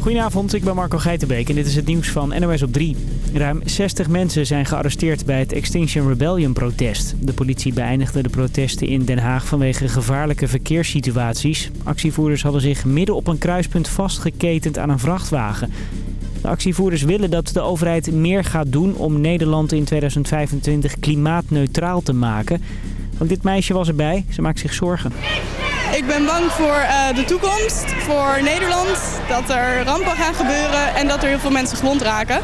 Goedenavond, ik ben Marco Geitenbeek en dit is het nieuws van NOS op 3. Ruim 60 mensen zijn gearresteerd bij het Extinction Rebellion protest. De politie beëindigde de protesten in Den Haag vanwege gevaarlijke verkeerssituaties. Actievoerders hadden zich midden op een kruispunt vastgeketend aan een vrachtwagen. De actievoerders willen dat de overheid meer gaat doen om Nederland in 2025 klimaatneutraal te maken. Ook dit meisje was erbij, ze maakt zich zorgen. Ik ben bang voor eh, de toekomst, voor Nederland, dat er rampen gaan gebeuren en dat er heel veel mensen gewond raken.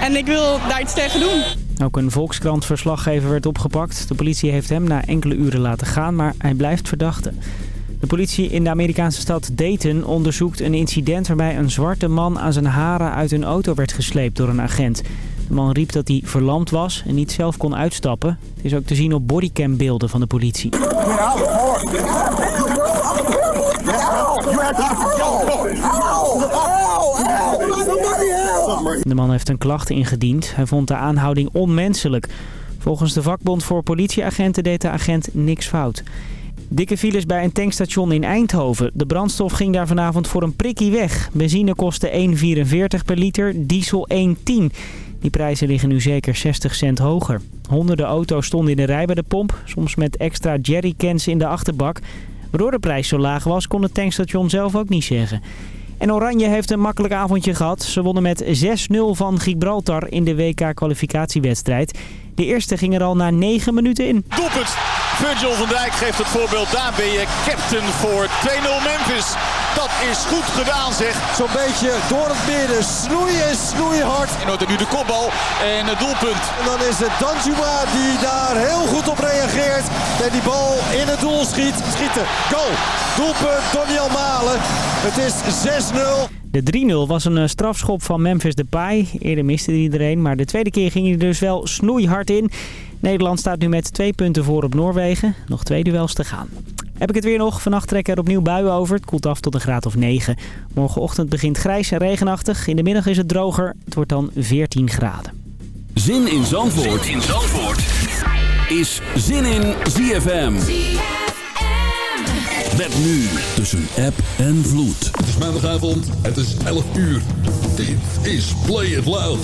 En ik wil daar iets tegen doen. Ook een Volkskrant-verslaggever werd opgepakt. De politie heeft hem na enkele uren laten gaan, maar hij blijft verdachte. De politie in de Amerikaanse stad Dayton onderzoekt een incident waarbij een zwarte man aan zijn haren uit een auto werd gesleept door een agent. De man riep dat hij verlamd was en niet zelf kon uitstappen. Het is ook te zien op bodycambeelden van de politie. De man heeft een klacht ingediend. Hij vond de aanhouding onmenselijk. Volgens de vakbond voor politieagenten deed de agent niks fout. Dikke files bij een tankstation in Eindhoven. De brandstof ging daar vanavond voor een prikkie weg. Benzine kostte 1,44 per liter, diesel 1,10. Die prijzen liggen nu zeker 60 cent hoger. Honderden auto's stonden in de rij bij de pomp, soms met extra jerrycans in de achterbak. Waardoor de prijs zo laag was, kon het tankstation zelf ook niet zeggen. En Oranje heeft een makkelijk avondje gehad. Ze wonnen met 6-0 van Gibraltar in de WK-kwalificatiewedstrijd. De eerste ging er al na 9 minuten in. Doelpunt. Virgil van Dijk geeft het voorbeeld. Daar ben je captain voor 2-0 Memphis. Dat is goed gedaan zeg. Zo'n beetje door het midden. Snoeien, snoeien hard. En wordt nu de kopbal en het doelpunt. En dan is het Danjuma die daar heel goed op reageert. En die bal in het doel schiet. Schieten. Goal. Doelpunt Doniel Malen. Het is 6-0. De 3-0 was een eh, strafschop van Memphis Depay. Eerder miste hij iedereen, maar de tweede keer ging hij dus wel snoeihard in. Nederland staat nu met twee punten voor op Noorwegen. Nog twee duels te gaan. Heb ik het weer nog. Vannacht trekken er opnieuw buien over. Het koelt af tot een graad of 9. Morgenochtend begint grijs en regenachtig. In de middag is het droger. Het wordt dan 14 graden. Zin in Zandvoort, zin in Zandvoort. is Zin in ZFM. Met nu tussen app en vloed. Het is maandagavond, het is 11 uur. Dit is Play It Loud.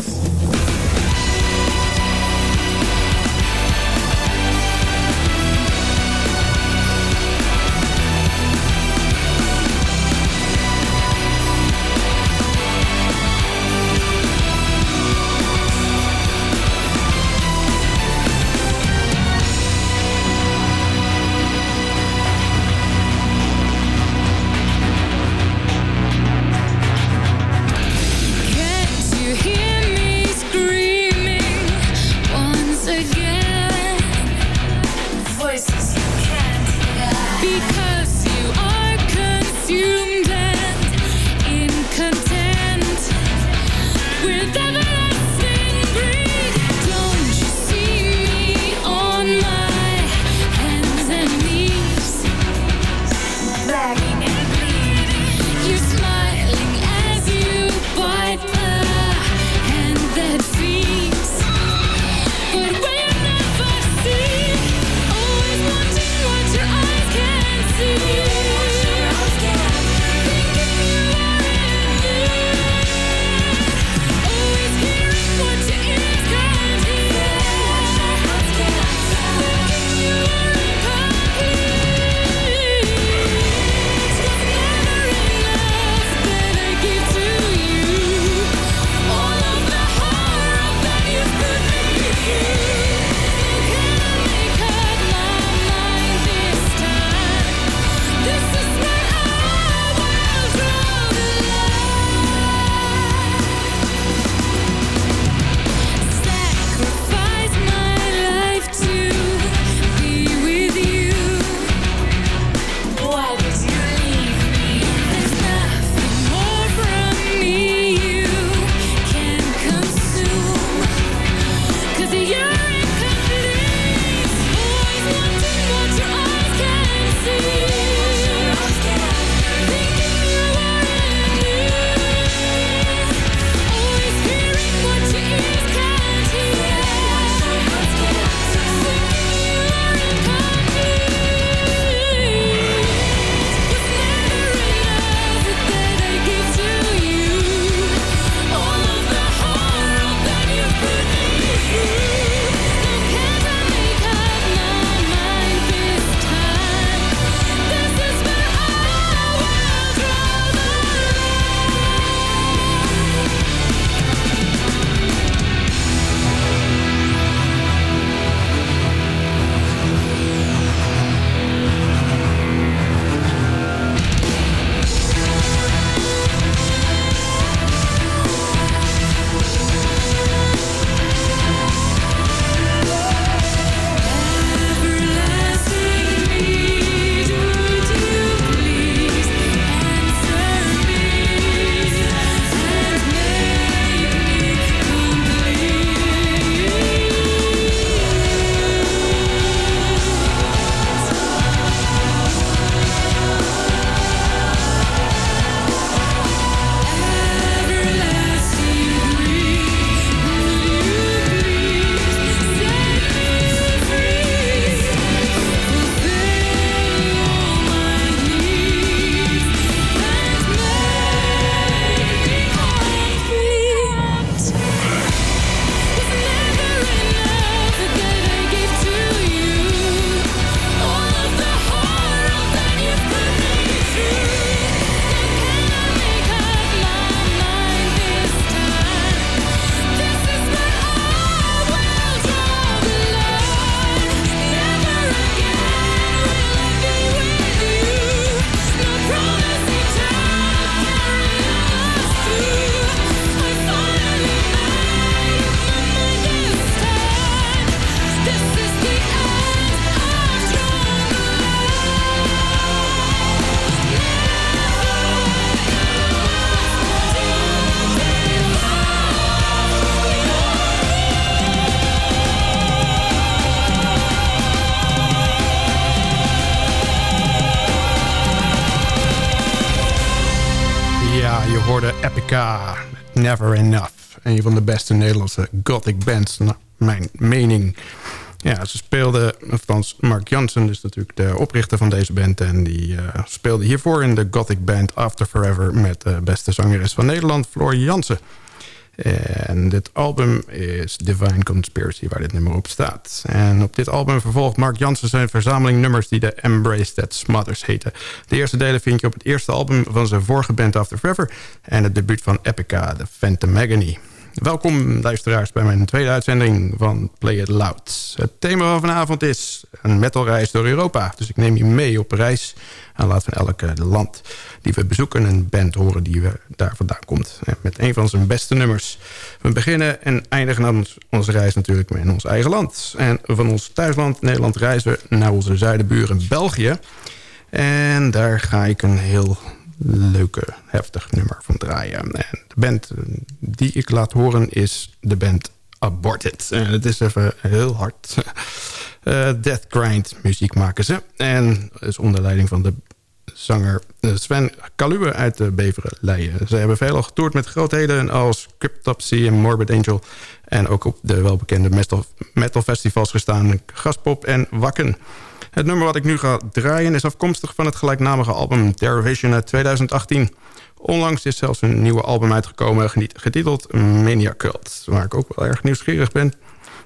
Beste Nederlandse gothic bands, naar mijn mening. Ja, ze speelden, althans Mark Jansen is natuurlijk de oprichter van deze band... en die uh, speelde hiervoor in de gothic band After Forever... met de beste zangeres van Nederland, Floor Jansen. En dit album is Divine Conspiracy, waar dit nummer op staat. En op dit album vervolgt Mark Jansen zijn verzameling nummers... die de Embrace That Smothers heten. De eerste delen vind je op het eerste album van zijn vorige band After Forever... en het debuut van Epica, The Phantom Agony. Welkom luisteraars bij mijn tweede uitzending van Play It Loud. Het thema van vanavond is een metalreis door Europa. Dus ik neem je mee op reis aan laat van elke land die we bezoeken... een band horen die daar vandaan komt. Met een van zijn beste nummers. We beginnen en eindigen onze reis natuurlijk in ons eigen land. En van ons thuisland Nederland reizen we naar onze zuidenburen België. En daar ga ik een heel leuke, heftig nummer van draaien. En de band die ik laat horen is de band Aborted. Het is even heel hard. Uh, Death Grind muziek maken ze. En is onder leiding van de zanger Sven Kaluwe uit de Beveren Leien. Ze hebben veelal getoerd met grootheden als Cryptopsy en Morbid Angel. En ook op de welbekende metal, metal festivals gestaan. Gaspop en Wakken. Het nummer wat ik nu ga draaien is afkomstig van het gelijknamige album Terrorvision uit 2018. Onlangs is zelfs een nieuwe album uitgekomen getiteld Mania Cult. Waar ik ook wel erg nieuwsgierig ben.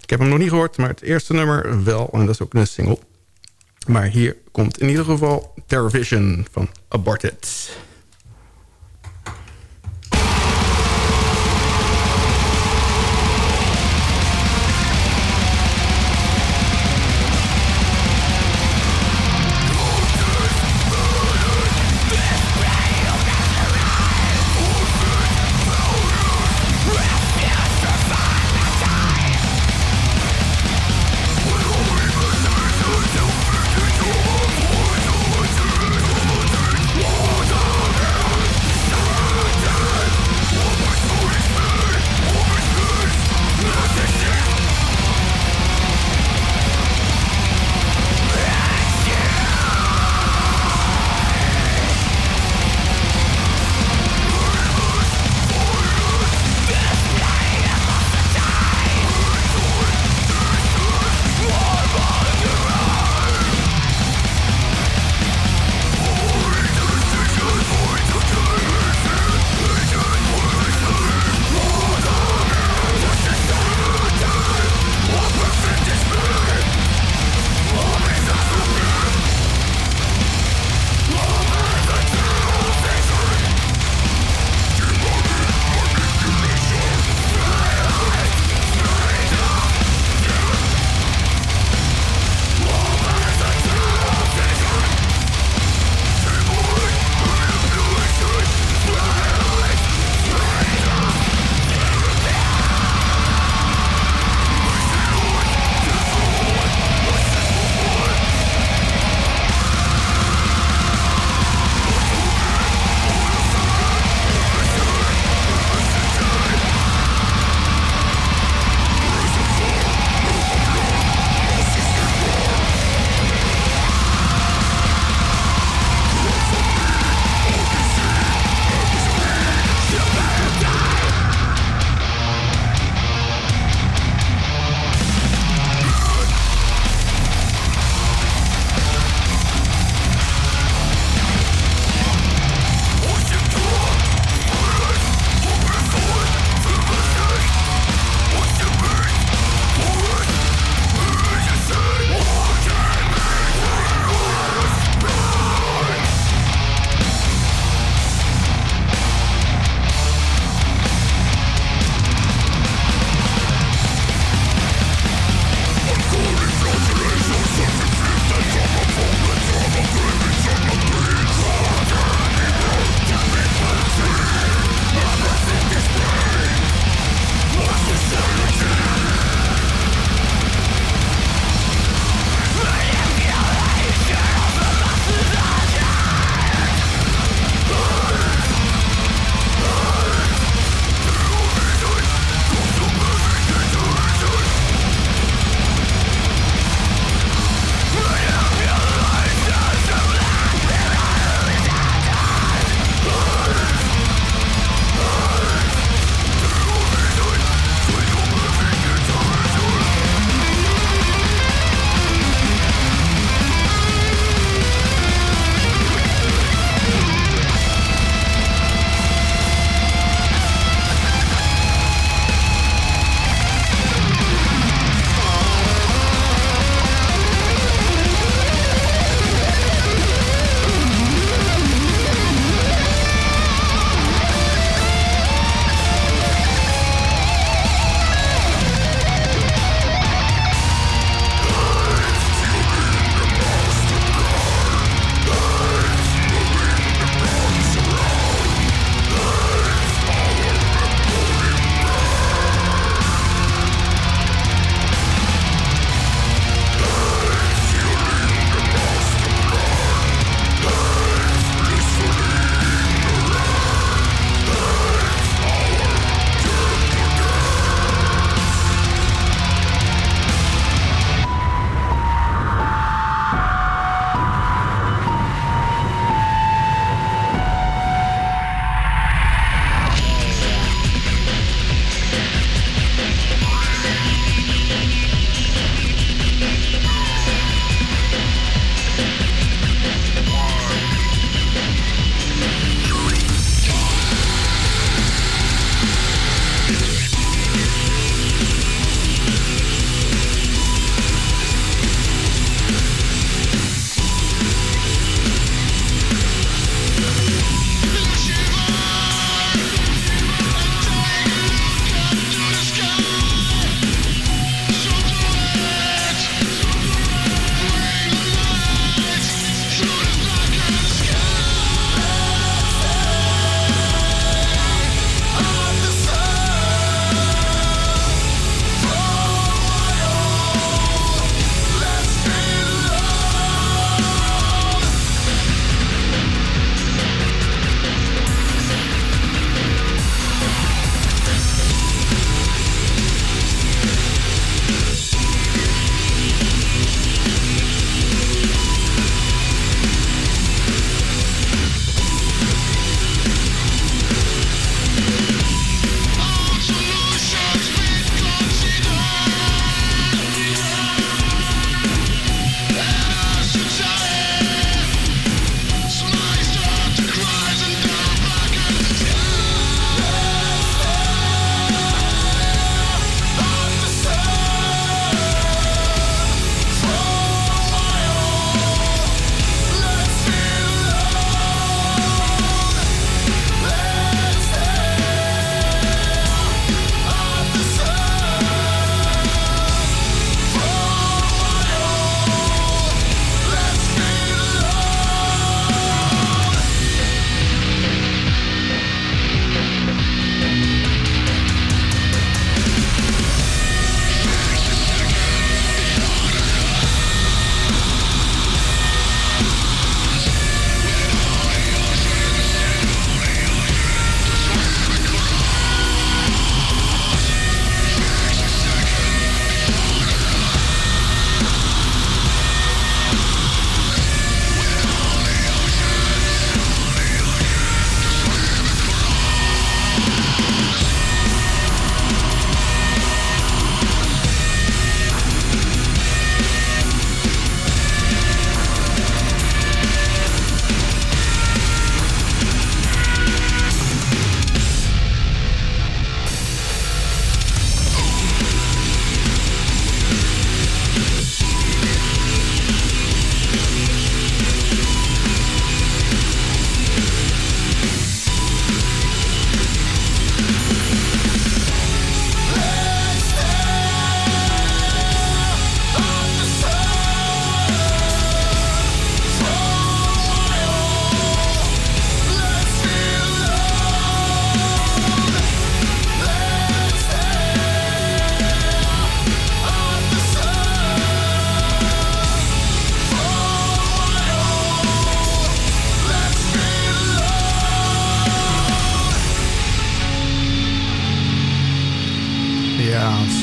Ik heb hem nog niet gehoord, maar het eerste nummer wel. En dat is ook een single. Maar hier komt in ieder geval Terrorvision van Aborted.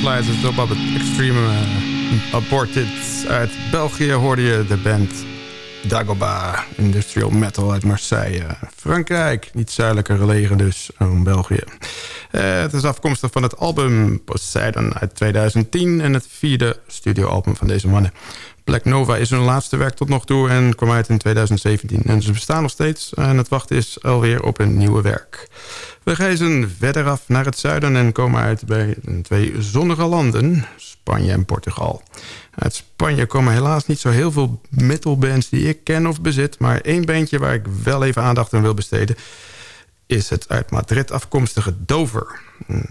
Ja, sluit het op het Extreme uh, Aborted. Uit België hoorde je de band Dagoba, industrial metal uit Marseille. Frankrijk, niet zuidelijker gelegen dus, oh, België. Uh, het is afkomstig van het album Poseidon uit 2010... en het vierde studioalbum van deze mannen. Black Nova is hun laatste werk tot nog toe en kwam uit in 2017. En ze bestaan nog steeds en het wachten is alweer op een nieuwe werk. We reizen verder af naar het zuiden en komen uit bij twee zonnige landen, Spanje en Portugal. Uit Spanje komen helaas niet zo heel veel metalbands die ik ken of bezit... maar één bandje waar ik wel even aandacht aan wil besteden... is het uit Madrid afkomstige Dover.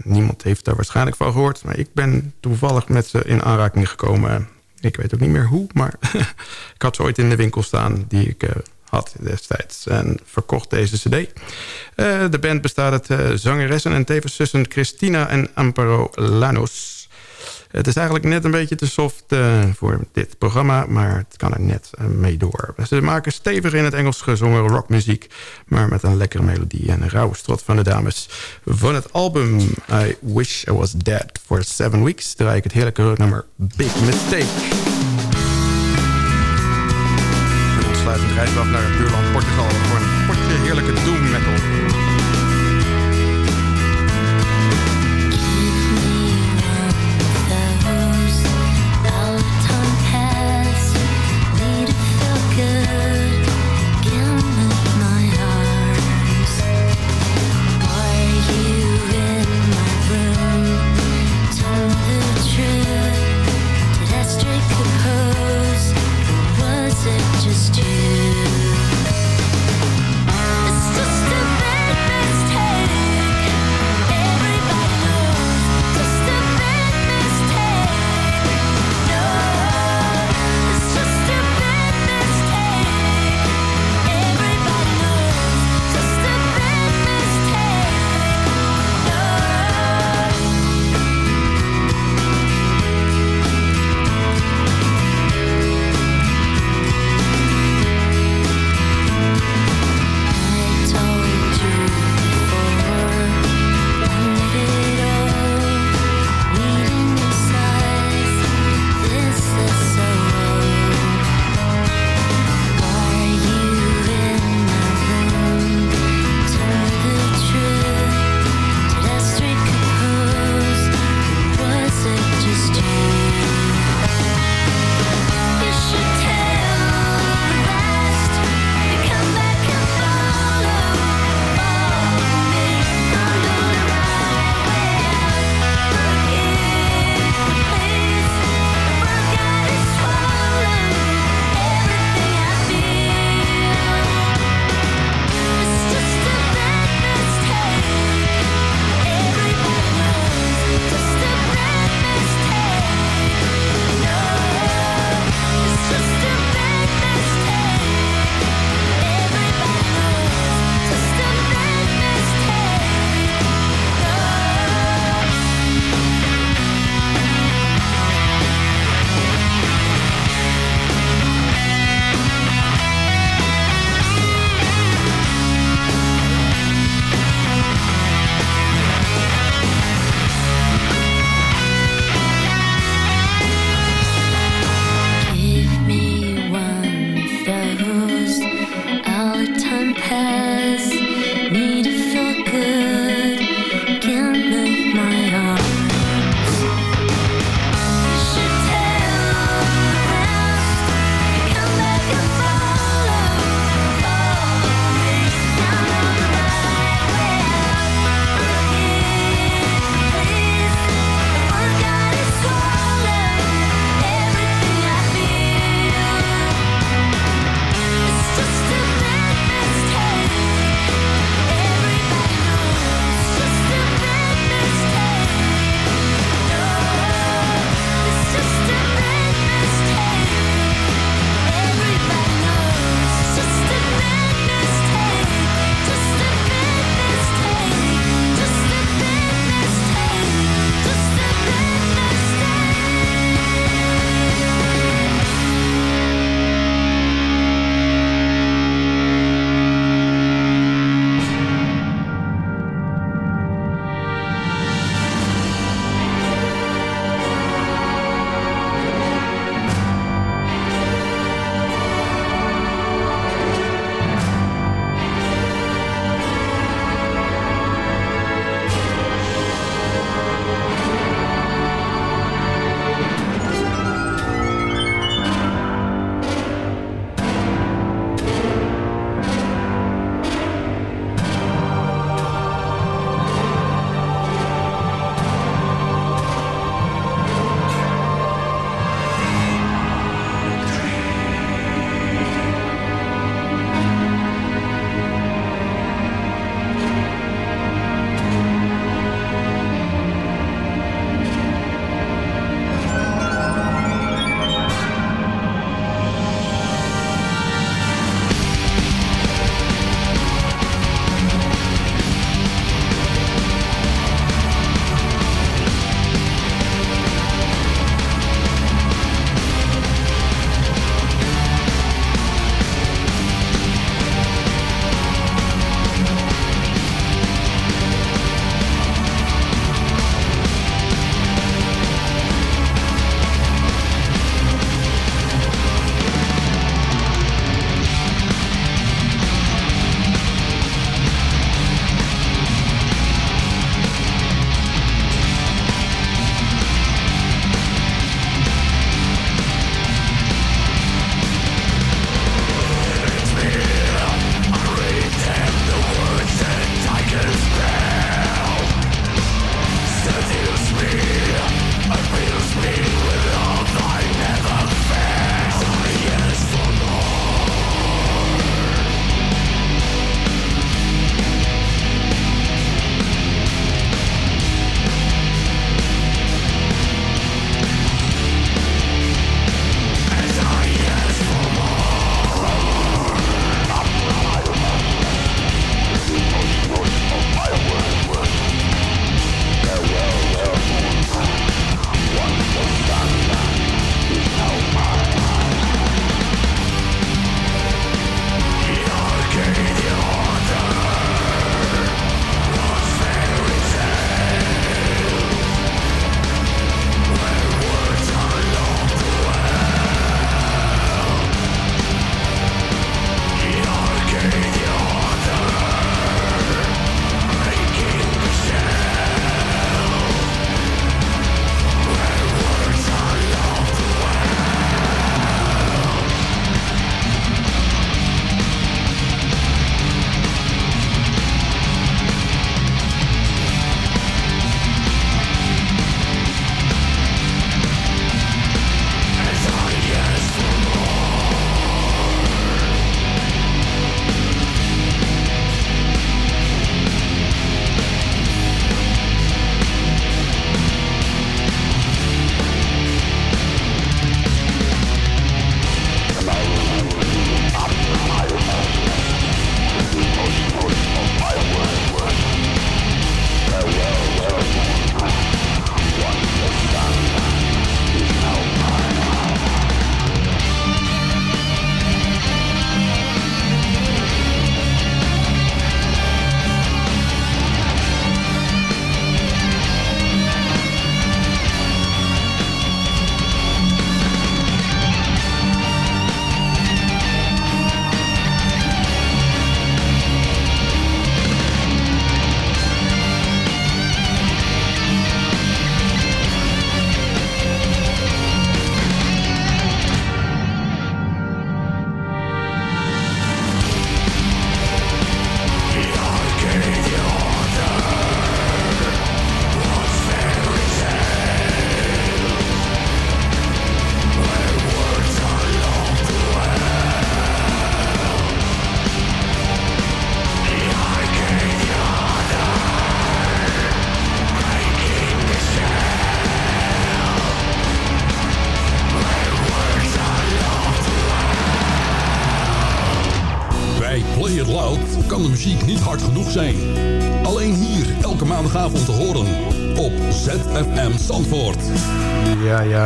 Niemand heeft daar waarschijnlijk van gehoord... maar ik ben toevallig met ze in aanraking gekomen. Ik weet ook niet meer hoe, maar ik had ze ooit in de winkel staan... die ik uh, had destijds en verkocht deze cd. Uh, de band bestaat uit uh, zangeressen en tevens zussen Christina en Amparo Lanos... Het is eigenlijk net een beetje te soft uh, voor dit programma, maar het kan er net mee door. Ze maken stevig in het Engels gezongen rockmuziek, maar met een lekkere melodie en een rauwe strot van de dames. Van het album I Wish I Was Dead for Seven Weeks draai ik het heerlijke nummer Big Mistake. En dan sluit het reis af naar het buurland Portugal voor een potje heerlijke doom metal.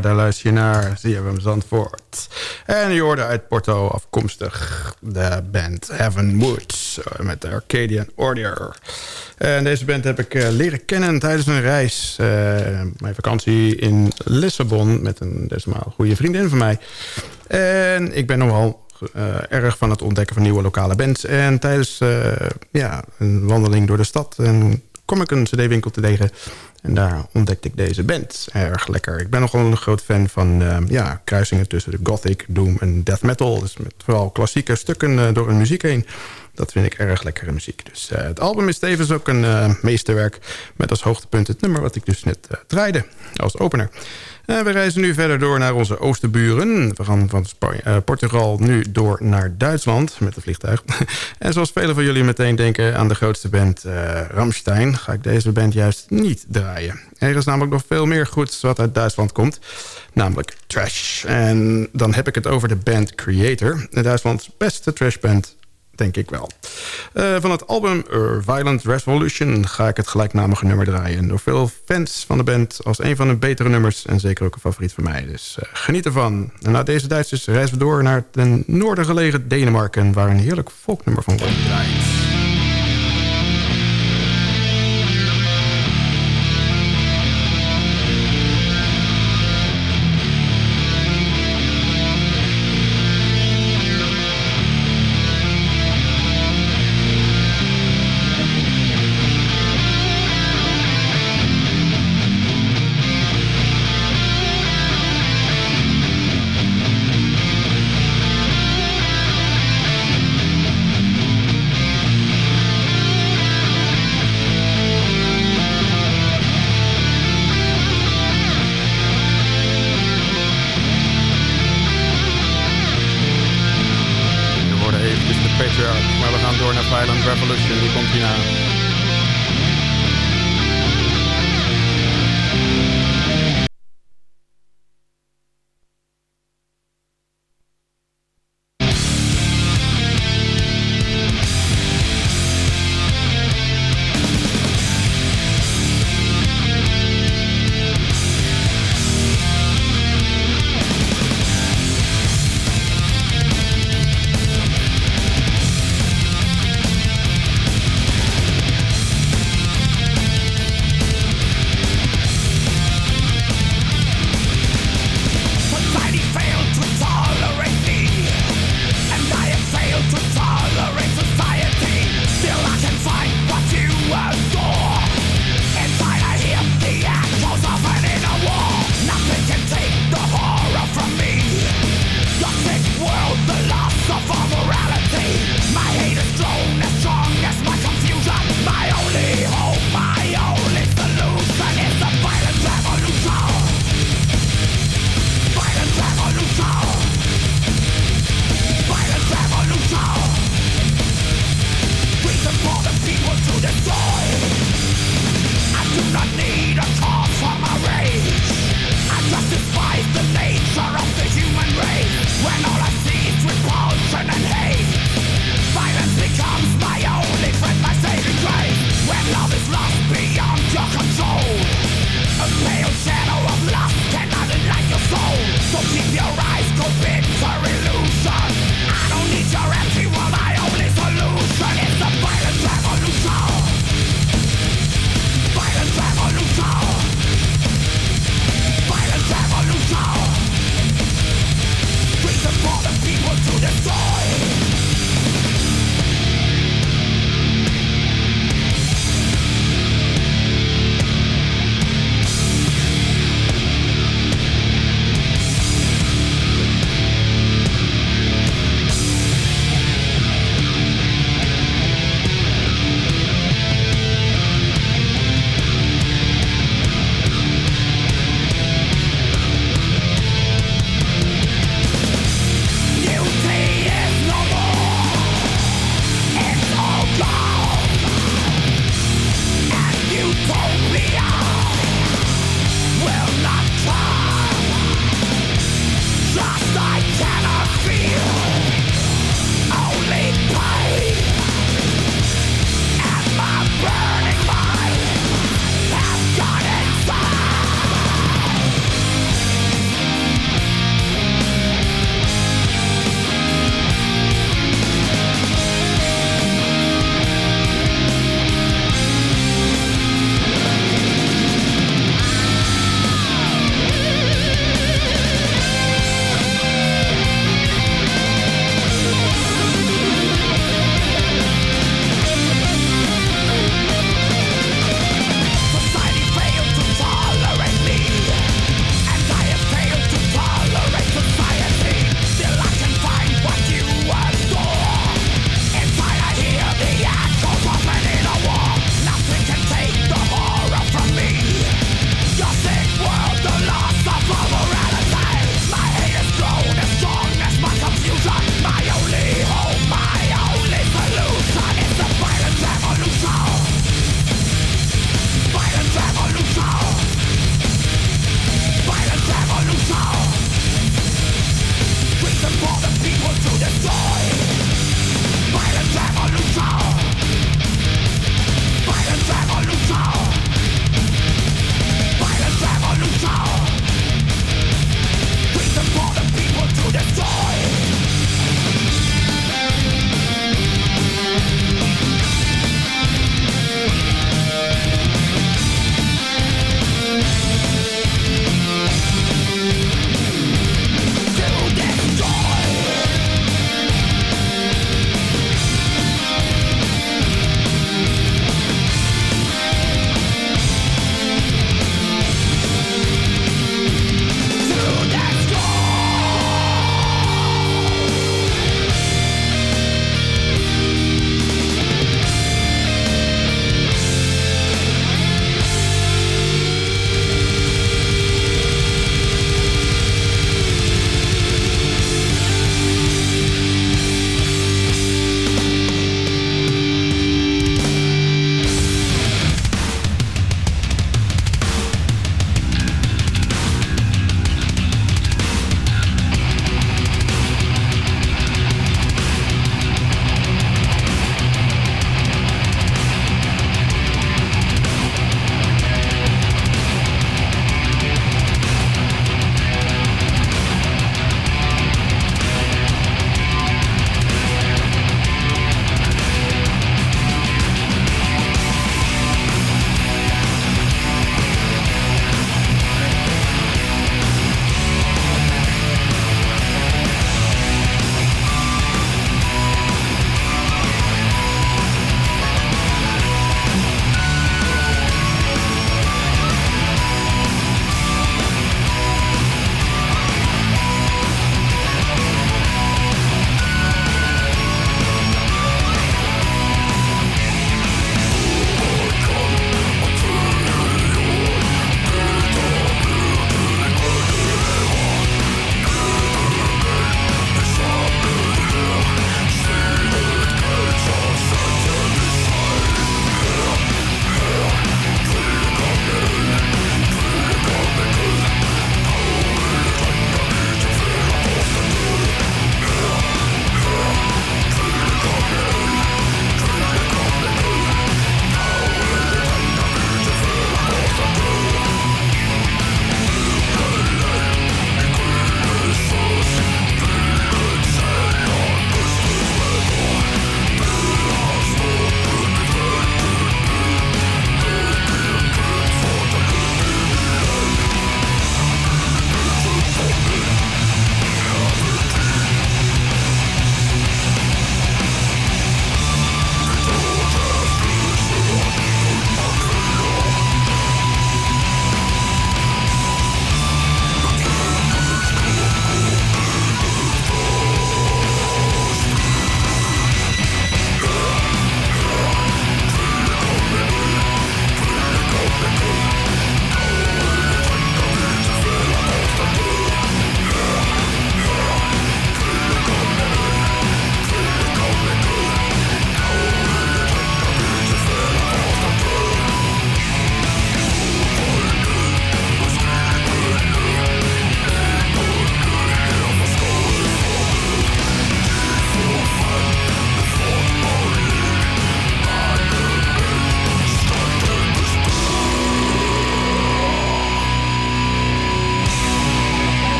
Daar luister je naar ZFM Zandvoort. En je hoorde uit Porto afkomstig de band Heaven Woods eh, met de Arcadian Order. En deze band heb ik uh, leren kennen tijdens een reis. Uh, mijn vakantie in Lissabon met een desmaal goede vriendin van mij. En ik ben nogal erg van het ontdekken van nieuwe lokale bands. En tijdens ja, een wandeling door de stad en kom ik een cd-winkel te tegen. En daar ontdekte ik deze band. Erg lekker. Ik ben nogal een groot fan van uh, ja, kruisingen tussen de gothic, doom en death metal. Dus met vooral klassieke stukken uh, door hun muziek heen. Dat vind ik erg lekkere muziek. Dus uh, het album is tevens ook een meesterwerk. Met als hoogtepunt het nummer wat ik dus net draaide als opener. En we reizen nu verder door naar onze oosterburen. We gaan van uh, Portugal nu door naar Duitsland met het vliegtuig. en zoals velen van jullie meteen denken aan de grootste band uh, Ramstein... ga ik deze band juist niet draaien. Er is namelijk nog veel meer goeds wat uit Duitsland komt. Namelijk trash. En dan heb ik het over de band Creator. Duitslands beste trashband denk ik wel. Uh, van het album Violent Revolution ga ik het gelijknamige nummer draaien. Door veel fans van de band als een van de betere nummers... en zeker ook een favoriet van mij. Dus uh, geniet ervan. En na deze Duitsers reizen we door naar het noorden gelegen Denemarken... waar een heerlijk volknummer van wordt gedraaid.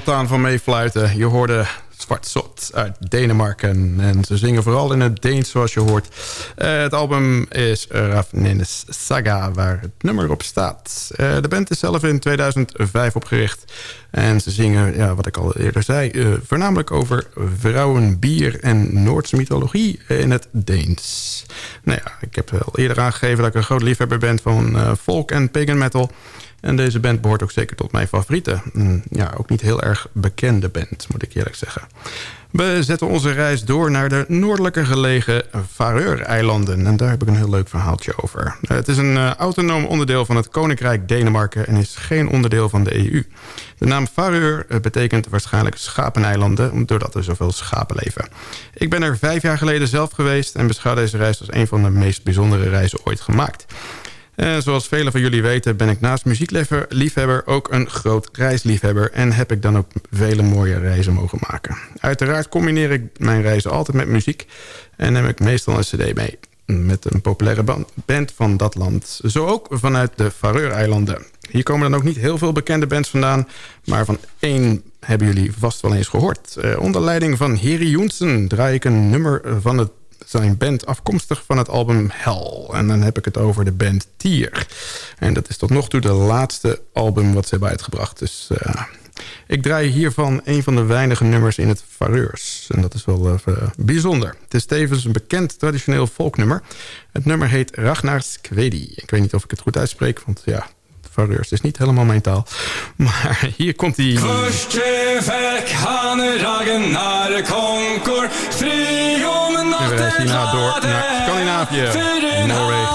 Spontaan van meefluiten. Je hoorde Zwart Zot uit Denemarken. En ze zingen vooral in het Deens, zoals je hoort. Uh, het album is Ravnenes Saga, waar het nummer op staat. Uh, de band is zelf in 2005 opgericht. En ze zingen, ja, wat ik al eerder zei... Uh, voornamelijk over vrouwen, bier en Noordse mythologie in het Deens. Nou ja, ik heb al eerder aangegeven dat ik een groot liefhebber ben... van folk en pagan metal... En deze band behoort ook zeker tot mijn favorieten. Mm, ja, ook niet heel erg bekende band, moet ik eerlijk zeggen. We zetten onze reis door naar de noordelijker gelegen Faroe-eilanden. En daar heb ik een heel leuk verhaaltje over. Het is een uh, autonoom onderdeel van het Koninkrijk Denemarken... en is geen onderdeel van de EU. De naam Faroe eh, betekent waarschijnlijk schapeneilanden... doordat er zoveel schapen leven. Ik ben er vijf jaar geleden zelf geweest... en beschouw deze reis als een van de meest bijzondere reizen ooit gemaakt. Zoals velen van jullie weten ben ik naast muziekliefhebber ook een groot reisliefhebber... en heb ik dan ook vele mooie reizen mogen maken. Uiteraard combineer ik mijn reizen altijd met muziek... en neem ik meestal een cd mee met een populaire band van dat land. Zo ook vanuit de Faroe-eilanden. Hier komen dan ook niet heel veel bekende bands vandaan... maar van één hebben jullie vast wel eens gehoord. Uh, onder leiding van Heri Joensen draai ik een nummer van het zijn band afkomstig van het album Hell. En dan heb ik het over de band Tier. En dat is tot nog toe de laatste album wat ze hebben uitgebracht. Dus uh, ik draai hiervan een van de weinige nummers in het Fareurs. En dat is wel uh, bijzonder. Het is tevens een bekend traditioneel folknummer. Het nummer heet Ragnars Kwedi. Ik weet niet of ik het goed uitspreek, want ja, Fareurs is niet helemaal mijn taal. Maar hier komt. En we reizen hierna door naar Scandinavië, Noorwegen.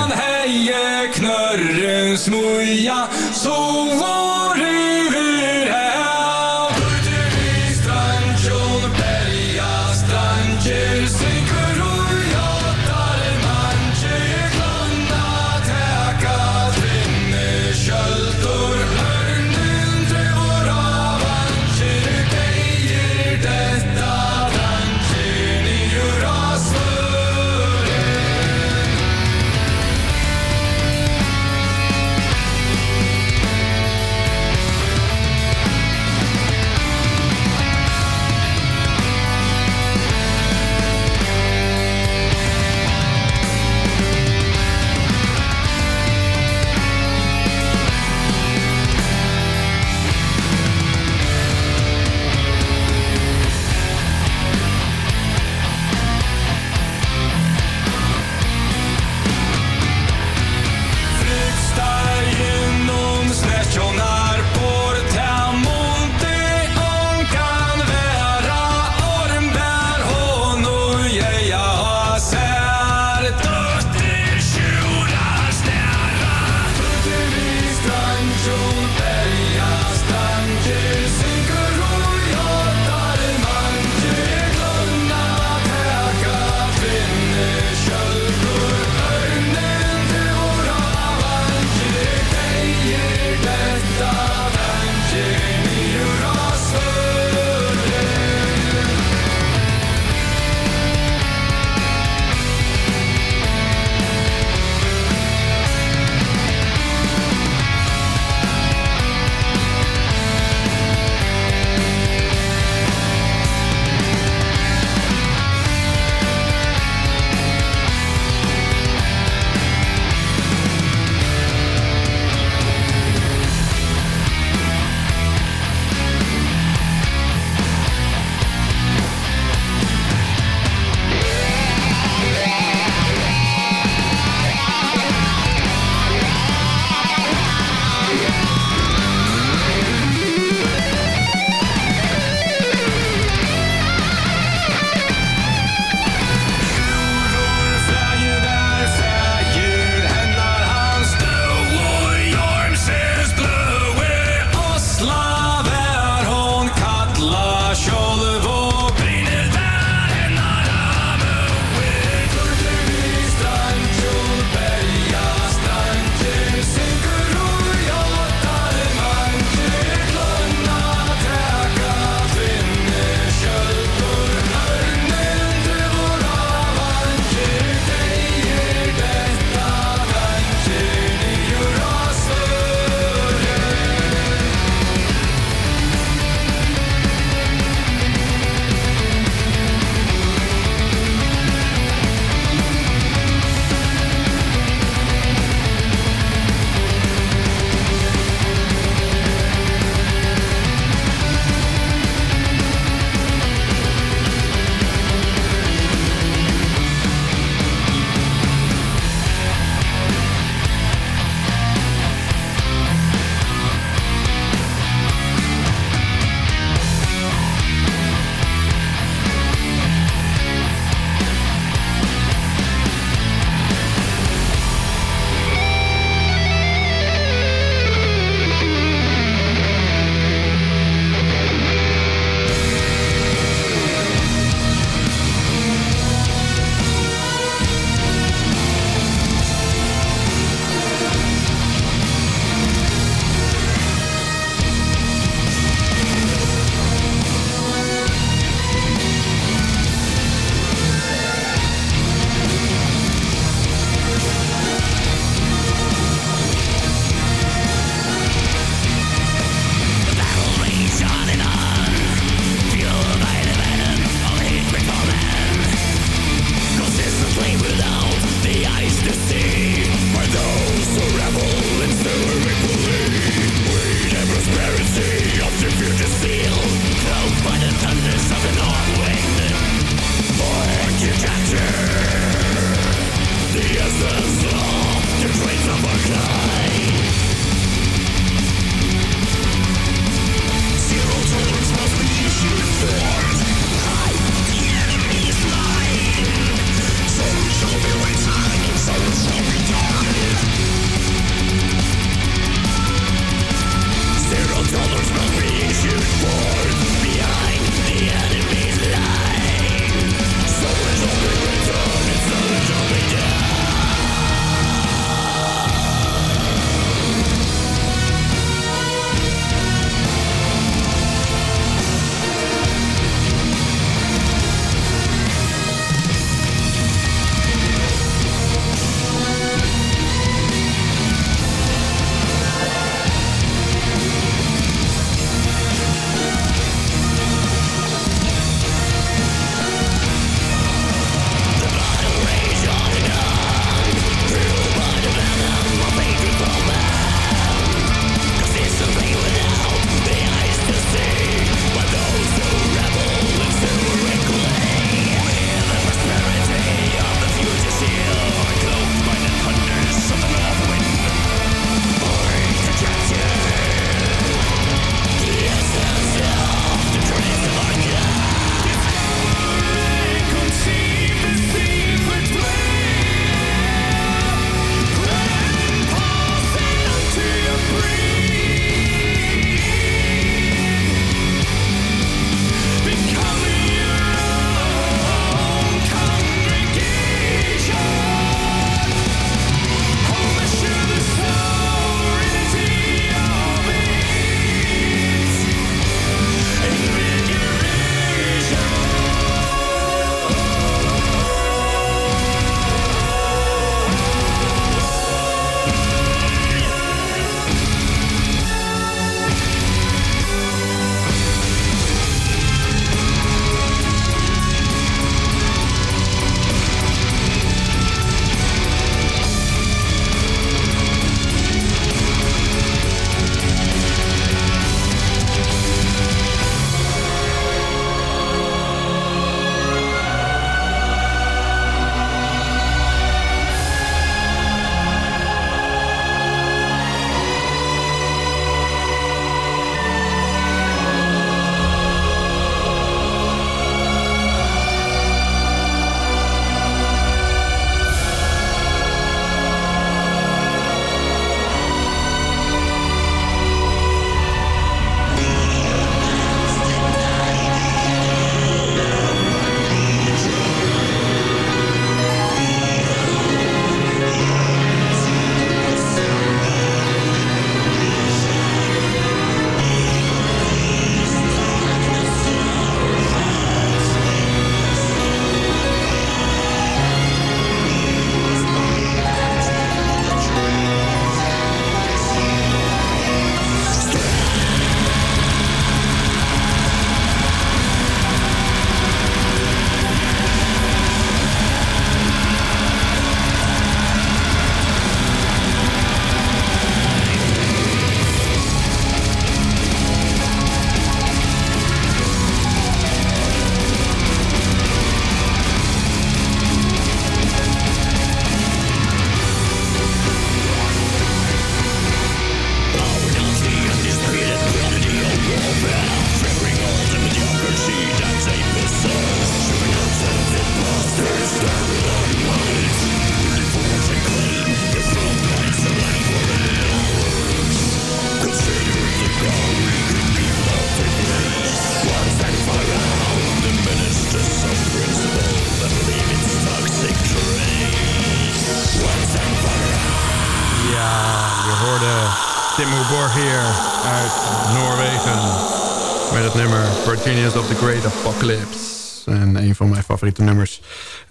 Of the Great Apocalypse. En een van mijn favoriete nummers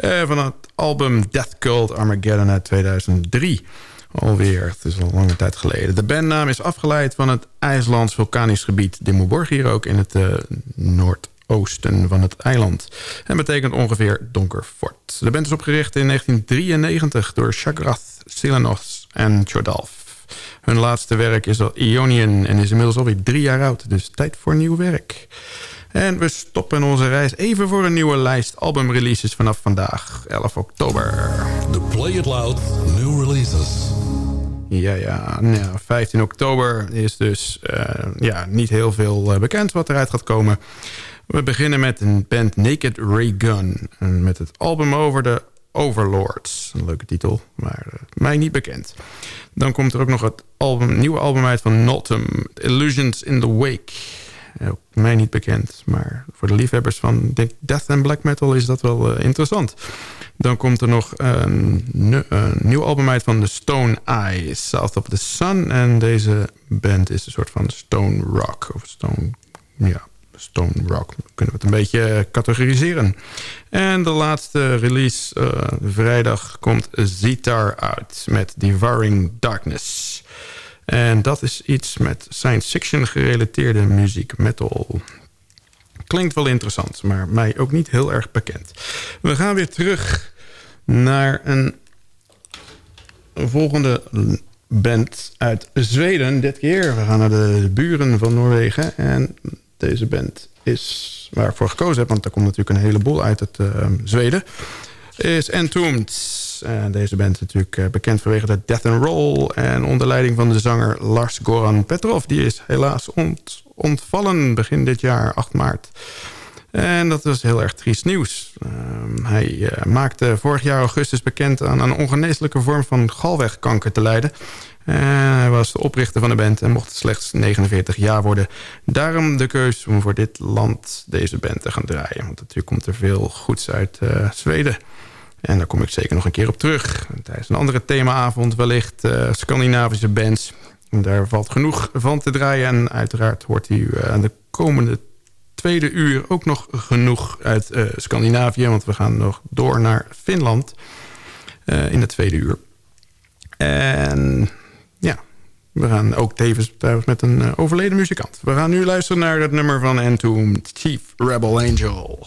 uh, van het album Death Cult Armageddon uit 2003. Alweer, het is al lange tijd geleden. De bandnaam is afgeleid van het IJslands vulkanisch gebied Dimmu ook in het uh, noordoosten van het eiland. En betekent ongeveer donker fort. De band is opgericht in 1993 door Shagrath Silanos en Chodalf. Hun laatste werk is al Ionian en is inmiddels alweer drie jaar oud. Dus tijd voor nieuw werk. En we stoppen onze reis even voor een nieuwe lijst albumreleases vanaf vandaag, 11 oktober. The Play It Loud New Releases. Ja, ja, nou, 15 oktober is dus uh, ja, niet heel veel uh, bekend wat eruit gaat komen. We beginnen met een band Naked Ray Gun. Met het album over de Overlords. Een leuke titel, maar uh, mij niet bekend. Dan komt er ook nog het album, nieuwe album uit van Notum. Illusions in the Wake. Ook mij niet bekend, maar voor de liefhebbers van denk, death en black metal is dat wel uh, interessant. Dan komt er nog een, een, nieuw album uit van The Stone Eyes, South of the Sun. En deze band is een soort van stone rock, of stone, ja, stone rock. Kunnen we het een beetje categoriseren. En de laatste release uh, vrijdag komt Zitar uit met Devouring Darkness. En dat is iets met science fiction gerelateerde muziek, metal. Klinkt wel interessant, maar mij ook niet heel erg bekend. We gaan weer terug naar een volgende band uit Zweden. Dit keer, we gaan naar de buren van Noorwegen. En deze band is waar ik gekozen heb... want er komt natuurlijk een heleboel uit het uh, Zweden... is Entombed. Deze band is natuurlijk uh, bekend vanwege de Death and Roll... en onder leiding van de zanger Lars Goran Petrov. Die is helaas ont ontvallen begin dit jaar, 8 maart... En dat was heel erg triest nieuws. Uh, hij uh, maakte vorig jaar augustus bekend aan een ongeneeslijke vorm van galwegkanker te lijden. En hij was de oprichter van de band en mocht slechts 49 jaar worden. Daarom de keus om voor dit land deze band te gaan draaien. Want natuurlijk komt er veel goeds uit uh, Zweden. En daar kom ik zeker nog een keer op terug. Tijdens een andere themaavond wellicht uh, Scandinavische bands. Daar valt genoeg van te draaien. En uiteraard hoort u uh, aan de komende tweede uur ook nog genoeg uit uh, Scandinavië. Want we gaan nog door naar Finland in de tweede uur. En ja, we gaan ook tevens met een overleden muzikant. We gaan nu luisteren naar het nummer van Entombed, Chief Rebel Angel.